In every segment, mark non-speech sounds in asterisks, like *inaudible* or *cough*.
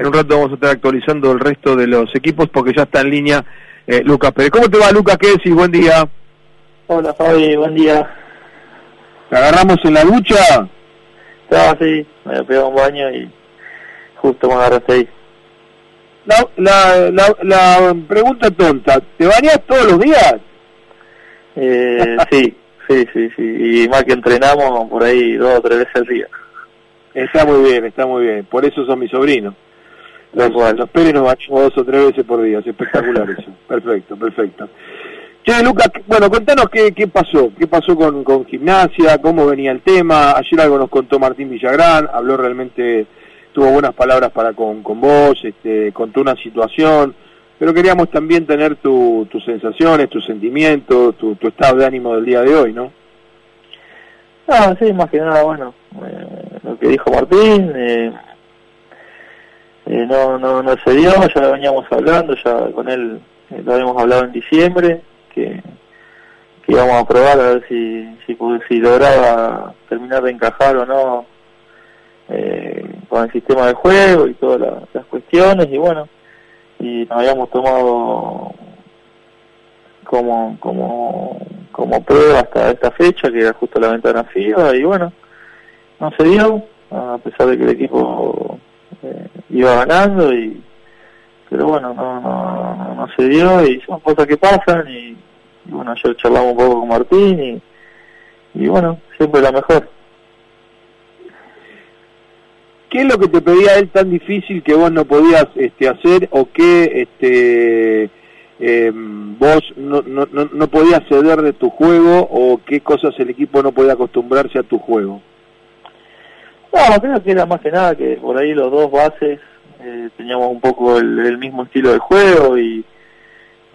En un rato vamos a estar actualizando el resto de los equipos porque ya está en línea eh, Lucas Pérez. ¿Cómo te va, Lucas? ¿Qué decís? Buen día. Hola, Fabi. Buen día. ¿Te agarramos en la ducha? Así. Me había pegado un baño y justo me agarraste ahí. La, la, la, la pregunta tonta, ¿te bañas todos los días? Eh, *laughs* sí, sí, sí, sí. Y más que entrenamos por ahí dos o tres veces al día. Está muy bien, está muy bien. Por eso son mis sobrinos. Los, los Pérez nos bañamos dos o tres veces por día. Es espectacular eso. *laughs* Perfecto, perfecto. Che, Lucas, bueno, contanos qué, qué pasó. ¿Qué pasó con, con gimnasia? ¿Cómo venía el tema? Ayer algo nos contó Martín Villagrán. Habló realmente, tuvo buenas palabras para con, con vos, este, contó una situación. Pero queríamos también tener tu, tus sensaciones, tus sentimientos, tu, tu estado de ánimo del día de hoy, ¿no? Ah, sí, más que nada, bueno, eh, lo que dijo Martín, eh, eh, no, no, no se dio, ya lo veníamos hablando, ya con él eh, lo habíamos hablado en diciembre, que, que íbamos a probar a ver si, si, si lograba terminar de encajar o no eh, con el sistema de juego y todas la, las cuestiones, y bueno, y nos habíamos tomado como como como prueba hasta esta fecha que era justo la ventana FIBA y bueno no se dio a pesar de que el equipo eh, iba ganando y pero bueno no, no no se dio y son cosas que pasan y, bueno ayer charlamos un poco con Martín y y bueno siempre la mejor ¿Qué es lo que te pedía él tan difícil que vos no podías este, hacer o que este, eh, vos no, no, no podías ceder de tu juego o qué cosas el equipo no podía acostumbrarse a tu juego? No, creo que era más que nada que por ahí los dos bases eh, teníamos un poco el, mismo estilo de juego y,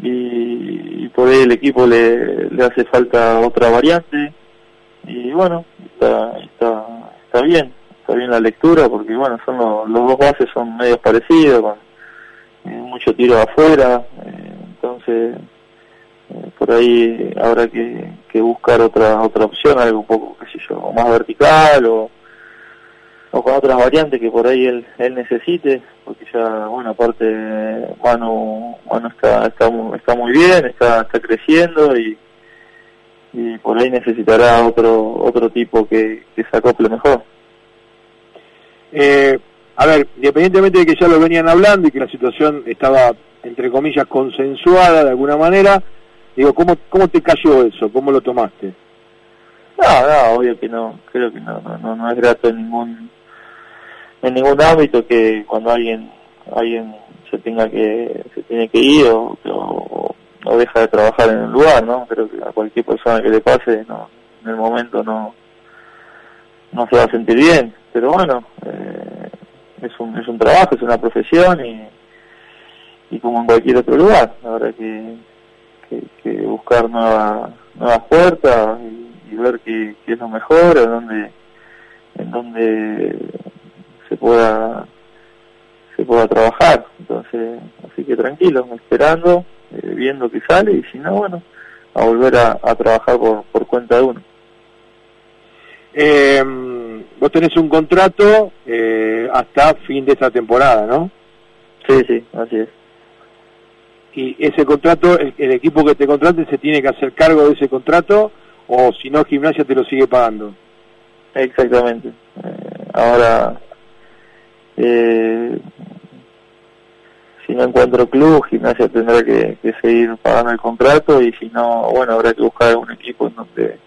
y, y, por ahí el equipo le, le hace falta otra variante. Y bueno, está, está, está bien está bien la lectura porque bueno son los, los dos bases son medios parecidos con eh, mucho tiro afuera eh, entonces eh, por ahí habrá que, que, buscar otra otra opción algo un poco qué sé yo más vertical o o con otras variantes que por ahí él él necesite porque ya bueno aparte Manu Manu está está está muy bien está está creciendo y y por ahí necesitará otro otro tipo que, que se acople mejor eh, a ver, independientemente de que ya lo venían hablando y que la situación estaba, entre comillas, consensuada de alguna manera, digo, ¿cómo, cómo te cayó eso? ¿Cómo lo tomaste? No, no, obvio que no, creo que no, no, no es grato en ningún, en ningún ámbito que cuando alguien, alguien se tenga que, se tiene que ir o, o, o deja de trabajar en el lugar, ¿no? Creo que a cualquier persona que le pase, no, en el momento no, no se va a sentir bien pero bueno, eh, es, un, es un trabajo, es una profesión y, y como en cualquier otro lugar, habrá que, que, que buscar nueva, nuevas puertas y, ver qué, qué, es lo mejor, en dónde, en dónde se pueda se pueda trabajar. Entonces, así que tranquilo, esperando, eh, viendo que sale y si no, bueno, a volver a, a trabajar por, por cuenta de uno. Eh, vos tenés un contrato eh, hasta fin de esta temporada, ¿no? Sí, sí, así es. Y ese contrato, el, el, equipo que te contrate se tiene que hacer cargo de ese contrato o si no, gimnasia te lo sigue pagando. Exactamente. Eh, ahora, eh, si no encuentro club, gimnasia tendrá que, que, seguir pagando el contrato y si no, bueno, habrá que buscar un equipo en donde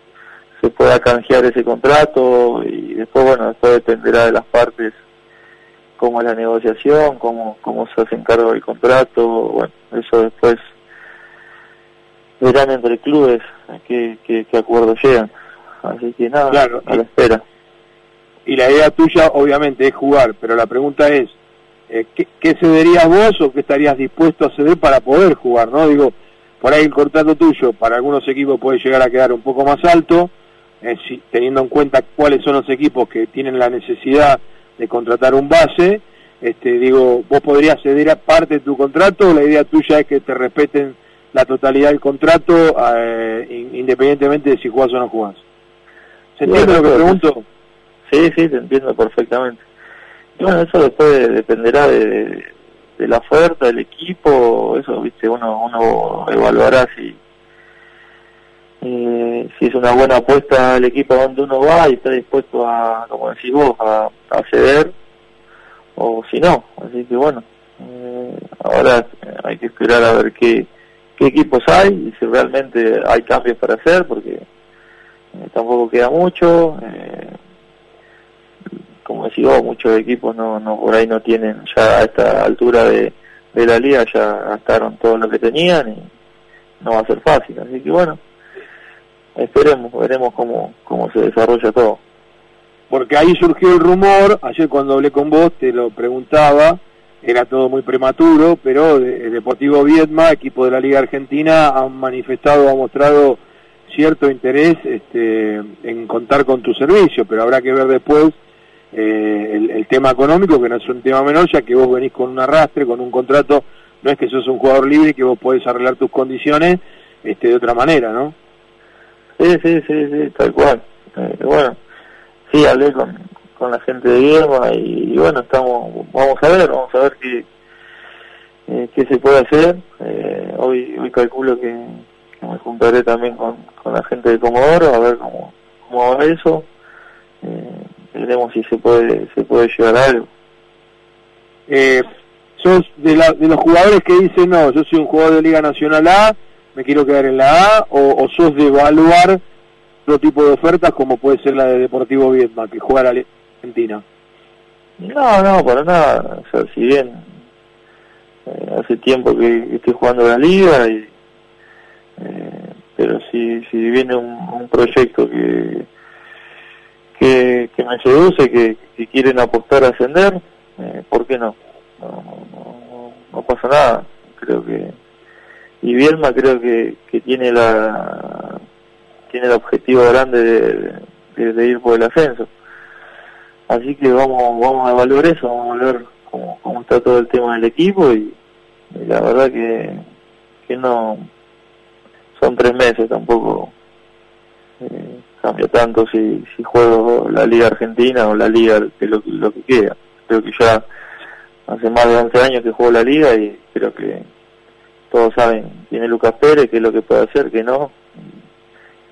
se pueda canjear ese contrato y después, bueno, después dependerá de las partes cómo es la negociación, cómo, cómo se hacen cargo del contrato, bueno, eso después verán entre clubes qué, qué, qué acuerdos llegan. Así que nada, claro, a la espera. Y la idea tuya obviamente es jugar, pero la pregunta es, eh, ¿qué, ¿qué cederías vos o qué estarías dispuesto a ceder para poder jugar? no Digo, por ahí el contrato tuyo para algunos equipos puede llegar a quedar un poco más alto, eh, si, teniendo en cuenta cuáles son los equipos que tienen la necesidad de contratar un base, este, digo, vos podrías ceder a parte de tu contrato, la idea tuya es que te respeten la totalidad del contrato, eh, independientemente de si jugás o no jugás. ¿Se entiende bueno, lo que pregunto? Sí, sí, te entiendo perfectamente. bueno, eso después dependerá de, la oferta del equipo, eso, viste, uno, uno evaluará si eh, si es una buena apuesta el equipo donde uno va y está dispuesto a, como decís vos, a, ceder, o si no. Así que bueno, eh, ahora hay que esperar a ver qué, equipos hay y si realmente hay cambios para hacer, porque eh, tampoco queda mucho. Muchos equipos no, no por ahí no tienen ya a esta altura de, de la liga, ya gastaron todo lo que tenían y no va a ser fácil. Así que bueno, esperemos, veremos cómo, cómo se desarrolla todo. Porque ahí surgió el rumor, ayer cuando hablé con vos te lo preguntaba, era todo muy prematuro, pero el Deportivo Viedma, equipo de la Liga Argentina, han manifestado, ha mostrado cierto interés este, en contar con tu servicio, pero habrá que ver después eh, el, tema económico, que no es un tema menor, ya que vos venís con un arrastre, con un contrato, no es que sos un jugador libre que vos podés arreglar tus condiciones este, de otra manera, ¿no? Sí, sí, sí, sí, tal cual. Eh, bueno, sí, hablé con, con la gente de Guillermo y, bueno, estamos, vamos a ver, vamos a ver qué, eh, qué se puede hacer. Eh, hoy, hoy calculo que, me juntaré también con, con la gente de Comodoro a ver cómo, cómo va eso. Veremos si se puede, se puede llegar a algo. Eh, sos de, la, de los jugadores que dicen, no, yo soy un jugador de Liga Nacional A, me quiero quedar en la A, o, sos de evaluar otro tipo de ofertas como puede ser la de Deportivo Vietma, que juega la Argentina. No, no, para nada. O sea, si bien eh, hace tiempo que, estoy jugando la liga, y, eh, pero si, si viene un, proyecto que, que, me seduce, que, quieren apostar a ascender, eh, ¿por qué no? No, no, pasa nada. Creo que y Bielma creo que, que tiene la tiene el objetivo grande de, ir por el ascenso así que vamos vamos a evaluar eso vamos a ver cómo, cómo está todo el tema del equipo y, la verdad que que no son tres meses tampoco eh, cambia tanto si, si juego la liga argentina o la liga que lo, lo que queda creo que ya hace más de 11 años que juego la liga y creo que todos saben quién es Lucas Pérez, qué es lo que puede hacer, qué no,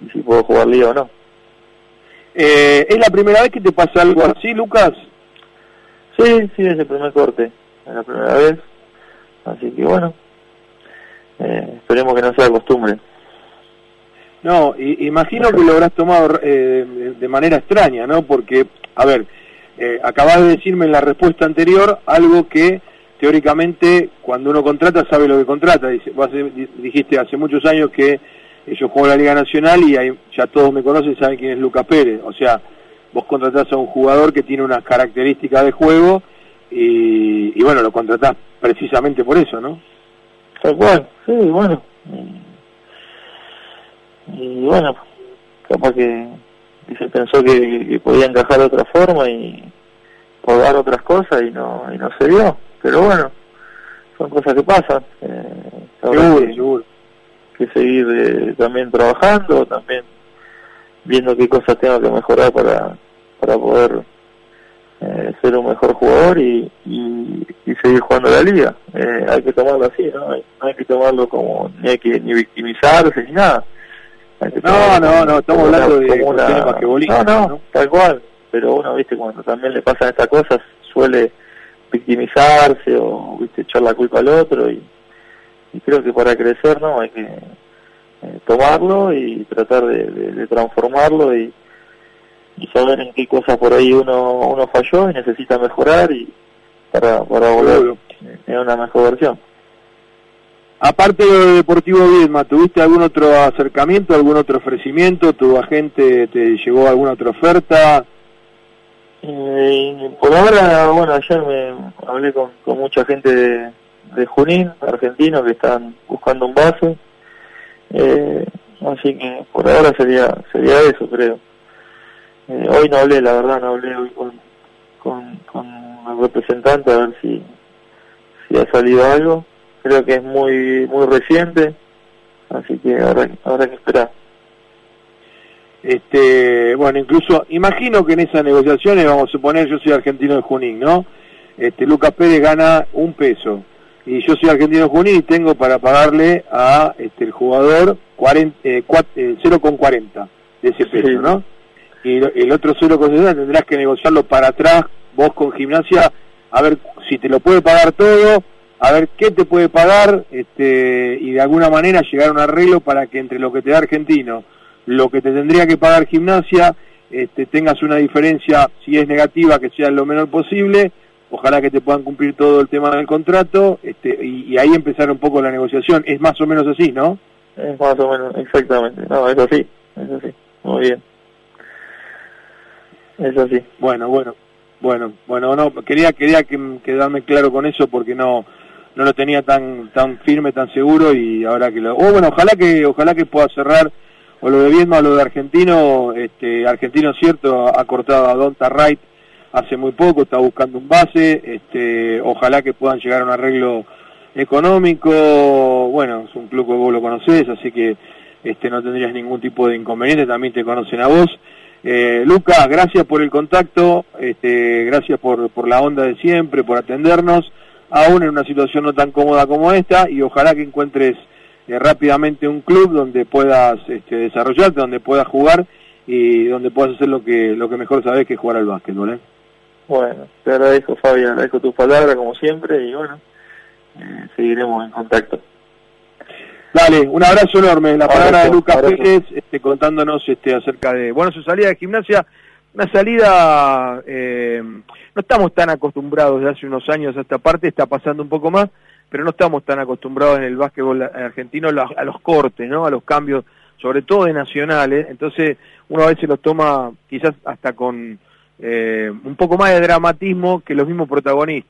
y si puedo jugar liga o no. Eh, ¿Es la primera vez que te pasa algo así, Lucas? Sí, sí, es el primer corte, es la primera vez, así que bueno, eh, esperemos que no sea costumbre. No, imagino que lo habrás tomado eh, de manera extraña, ¿no? Porque, a ver, eh, acabas de decirme en la respuesta anterior algo que teóricamente cuando uno contrata sabe lo que contrata. Dice, vos dijiste hace muchos años que yo juego en la Liga Nacional y ya todos me conocen y saben quién es Lucas Pérez. O sea, vos contratás a un jugador que tiene unas características de juego y, bueno, lo contratás precisamente por eso, ¿no? Tal cual, sí, bueno. Y, bueno, capaz que, se pensó que, podía encajar de otra forma y dar otras cosas y no, y no se dio pero bueno, son cosas que pasan. Eh, seguro, que, seguir eh, también trabajando, también viendo qué cosas tengo que mejorar para, para poder eh, ser un mejor jugador y, y, seguir jugando la liga. Eh, hay que tomarlo así, ¿no? Hay, no hay que tomarlo como, ni hay que ni victimizarse ni nada. No, no, no, estamos hablando de una... no, no, no, tal cual. Pero uno, viste, cuando también le pasan estas cosas, suele victimizarse o ¿viste? echar la culpa al otro y, creo que para crecer no hay que eh, tomarlo y tratar de, transformarlo y, saber en qué cosas por ahí uno uno falló y necesita mejorar y para, para volver en una mejor versión. Aparte de Deportivo Viedma, ¿tuviste algún otro acercamiento, algún otro ofrecimiento? ¿Tu agente te llegó alguna otra oferta? Eh, por ahora, bueno, ayer me hablé con, con mucha gente de, de Junín, argentino, que están buscando un base. Eh, así que por ahora sería sería eso, creo. Eh, hoy no hablé, la verdad, no hablé hoy con, con, con el representante a ver si, si ha salido algo. Creo que es muy muy reciente, así que ahora habrá que esperar. Este, bueno, incluso imagino que en esas negociaciones, vamos a suponer, yo soy argentino de Junín, ¿no? este, Lucas Pérez gana un peso y yo soy argentino juvenil y tengo para pagarle a este, el jugador 0,40 eh, eh, de ese peso, ¿no? Y el otro 0,60 tendrás que negociarlo para atrás, vos con gimnasia, a ver si te lo puede pagar todo, a ver qué te puede pagar este, y de alguna manera llegar a un arreglo para que entre lo que te da argentino, lo que te tendría que pagar gimnasia, este, tengas una diferencia, si es negativa, que sea lo menor posible ojalá que te puedan cumplir todo el tema del contrato este, y, ahí empezar un poco la negociación. Es más o menos así, ¿no? Es más o menos, exactamente. No, es así, es así. Muy bien. Es así. Bueno, bueno, bueno, bueno, no, quería, quería que, quedarme claro con eso porque no no lo tenía tan tan firme, tan seguro y ahora que lo... Oh, bueno, ojalá que ojalá que pueda cerrar o lo de Viedma o lo de Argentino, este Argentino cierto ha cortado a Donta Wright hace muy poco, está buscando un base, este, ojalá que puedan llegar a un arreglo económico, bueno, es un club que vos lo conocés, así que este, no tendrías ningún tipo de inconveniente, también te conocen a vos. Eh, Lucas, gracias por el contacto, este, gracias por, por la onda de siempre, por atendernos, aún en una situación no tan cómoda como esta, y ojalá que encuentres eh, rápidamente un club donde puedas este, desarrollarte, donde puedas jugar y donde puedas hacer lo que, lo que mejor sabes que es jugar al básquetbol. ¿eh? Bueno, te agradezco Fabián, agradezco tu palabra como siempre y bueno, eh, seguiremos en contacto. Dale, un abrazo enorme. La palabra de Lucas Pérez este, contándonos este, acerca de, bueno, su salida de gimnasia, una salida, eh, no estamos tan acostumbrados de hace unos años a esta parte, está pasando un poco más, pero no estamos tan acostumbrados en el básquetbol argentino a los cortes, ¿no? A los cambios, sobre todo de nacionales, entonces uno a veces los toma quizás hasta con eh, un poco más de dramatismo que los mismos protagonistas.